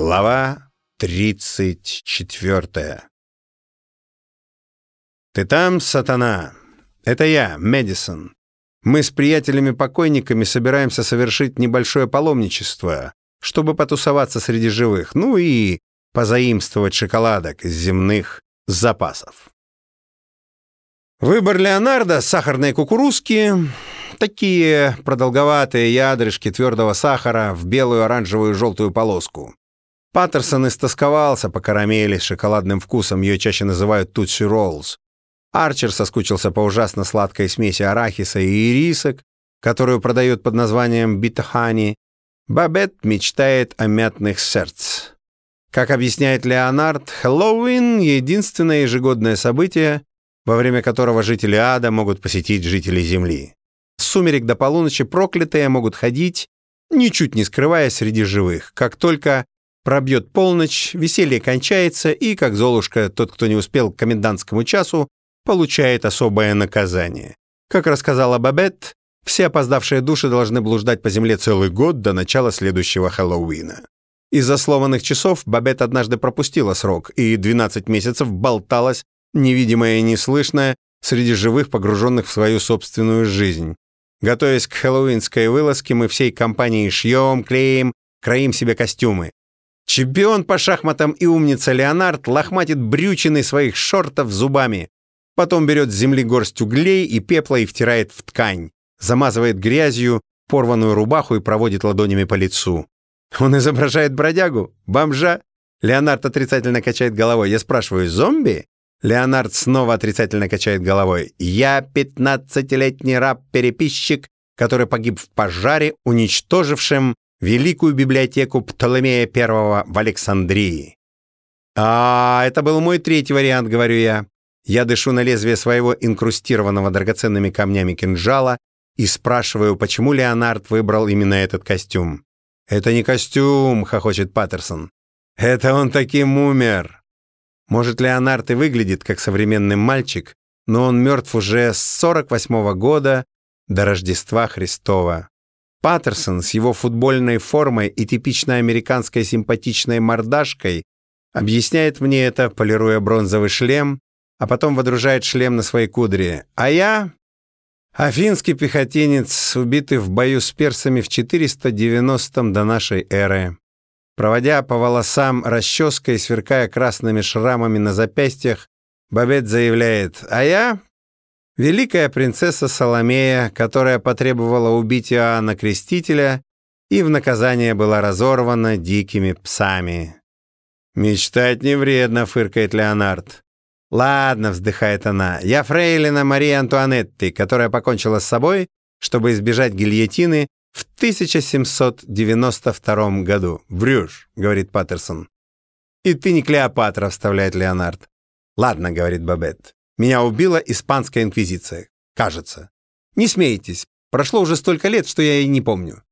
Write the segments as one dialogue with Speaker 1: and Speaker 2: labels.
Speaker 1: Глава тридцать четвертая. «Ты там, сатана? Это я, Мэдисон. Мы с приятелями-покойниками собираемся совершить небольшое паломничество, чтобы потусоваться среди живых, ну и позаимствовать шоколадок из земных запасов». Выбор Леонардо — сахарные кукурузки, такие продолговатые ядрышки твердого сахара в белую, оранжевую желтую полоску. Паттерсон истосковался по карамели с шоколадным вкусом, ее чаще называют тутси роллс. Арчер соскучился по ужасно сладкой смеси арахиса и ирисок, которую продают под названием битахани. Бабет мечтает о мятных сердц. Как объясняет Леонард, Хэллоуин — единственное ежегодное событие, во время которого жители ада могут посетить жителей Земли. С сумерек до полуночи проклятые могут ходить, ничуть не скрываясь среди живых, как только Пробьет полночь, веселье кончается, и, как Золушка, тот, кто не успел к комендантскому часу, получает особое наказание. Как рассказала Бабет, все опоздавшие души должны блуждать по земле целый год до начала следующего Хэллоуина. Из-за сломанных часов Бабет однажды пропустила срок и 12 месяцев болталась, невидимая и неслышная, среди живых, погруженных в свою собственную жизнь. Готовясь к хэллоуинской вылазке, мы всей компанией шьем, клеим, кроим себе костюмы. Чемпион по шахматам и умница Леонард лохматит брючины своих шортов зубами. Потом берет с земли горсть углей и пепла и втирает в ткань. Замазывает грязью порванную рубаху и проводит ладонями по лицу. Он изображает бродягу, бомжа. Леонард отрицательно качает головой. Я спрашиваю, зомби? Леонард снова отрицательно качает головой. Я пятнадцатилетний раб-переписчик, который погиб в пожаре, уничтожившем Великую библиотеку Птолемея I в Александрии. «А, это был мой третий вариант», — говорю я. Я дышу на лезвие своего инкрустированного драгоценными камнями кинжала и спрашиваю, почему Леонард выбрал именно этот костюм. «Это не костюм», — хохочет Паттерсон. «Это он таким умер». Может, Леонард и выглядит как современный мальчик, но он мертв уже с 48 -го года до Рождества Христова. Паттерсон с его футбольной формой и типичной американской симпатичной мордашкой объясняет мне это, полируя бронзовый шлем, а потом водружает шлем на свои кудри. А я — афинский пехотинец, убитый в бою с персами в 490-м до нашей эры. Проводя по волосам расческой, сверкая красными шрамами на запястьях, Бабет заявляет, а я великая принцесса Соломея, которая потребовала убить Иоанна Крестителя и в наказание была разорвана дикими псами. «Мечтать не вредно», — фыркает Леонард. «Ладно», — вздыхает она, — «я фрейлина Марии Антуанетты, которая покончила с собой, чтобы избежать гильотины в 1792 году». «Врешь», — говорит Паттерсон. «И ты не Клеопатра», — вставляет Леонард. «Ладно», — говорит Бабет. Меня убила испанская инквизиция. Кажется. Не смейтесь. Прошло уже столько лет, что я и не помню.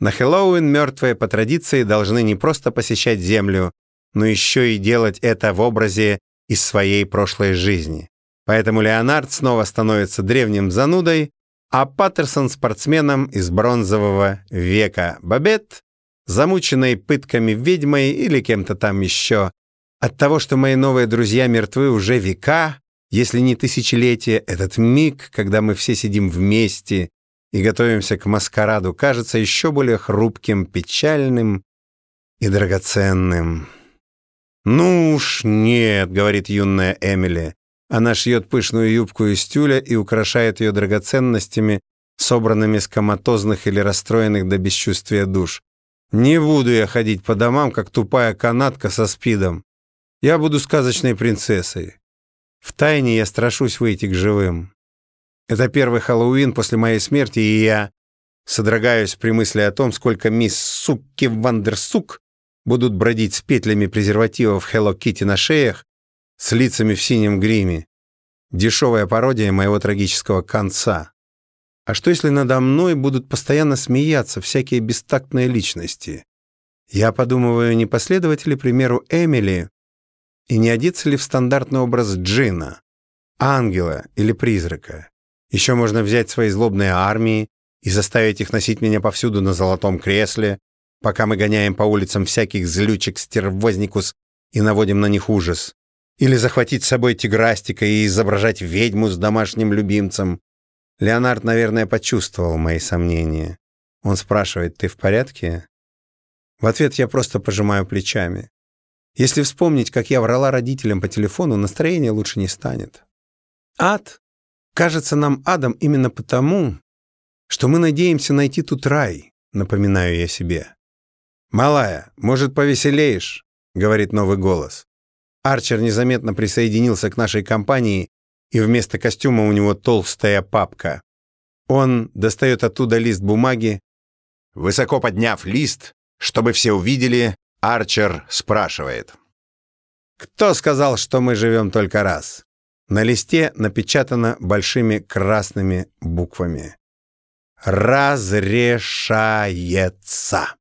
Speaker 1: На Хэллоуин мертвые по традиции должны не просто посещать Землю, но еще и делать это в образе из своей прошлой жизни. Поэтому Леонард снова становится древним занудой, а Паттерсон спортсменом из бронзового века. Бабет, замученной пытками ведьмой или кем-то там еще. От того, что мои новые друзья мертвы уже века, если не тысячелетие, этот миг, когда мы все сидим вместе и готовимся к маскараду, кажется еще более хрупким, печальным и драгоценным. «Ну уж нет», — говорит юная Эмили. Она шьет пышную юбку из тюля и украшает ее драгоценностями, собранными с коматозных или расстроенных до бесчувствия душ. «Не буду я ходить по домам, как тупая канатка со спидом. Я буду сказочной принцессой. В тайне я страшусь выйти к живым. Это первый Хэллоуин после моей смерти, и я содрогаюсь при мысли о том, сколько мисс Сукки Вандерсук будут бродить с петлями презервативов Hello Kitty на шеях, с лицами в синем гриме. Дешевая пародия моего трагического конца. А что, если надо мной будут постоянно смеяться всякие бестактные личности? Я подумываю, не последовать ли примеру Эмили и не одеться ли в стандартный образ джина, ангела или призрака? Еще можно взять свои злобные армии и заставить их носить меня повсюду на золотом кресле, пока мы гоняем по улицам всяких злючек стервозникус и наводим на них ужас. Или захватить с собой тиграстика и изображать ведьму с домашним любимцем. Леонард, наверное, почувствовал мои сомнения. Он спрашивает, ты в порядке? В ответ я просто пожимаю плечами. Если вспомнить, как я врала родителям по телефону, настроение лучше не станет. Ад кажется нам адом именно потому, что мы надеемся найти тут рай, напоминаю я себе. «Малая, может, повеселеешь?» — говорит новый голос. Арчер незаметно присоединился к нашей компании, и вместо костюма у него толстая папка. Он достает оттуда лист бумаги. Высоко подняв лист, чтобы все увидели, Арчер спрашивает. «Кто сказал, что мы живем только раз?» На листе напечатано большими красными буквами. «Разрешается».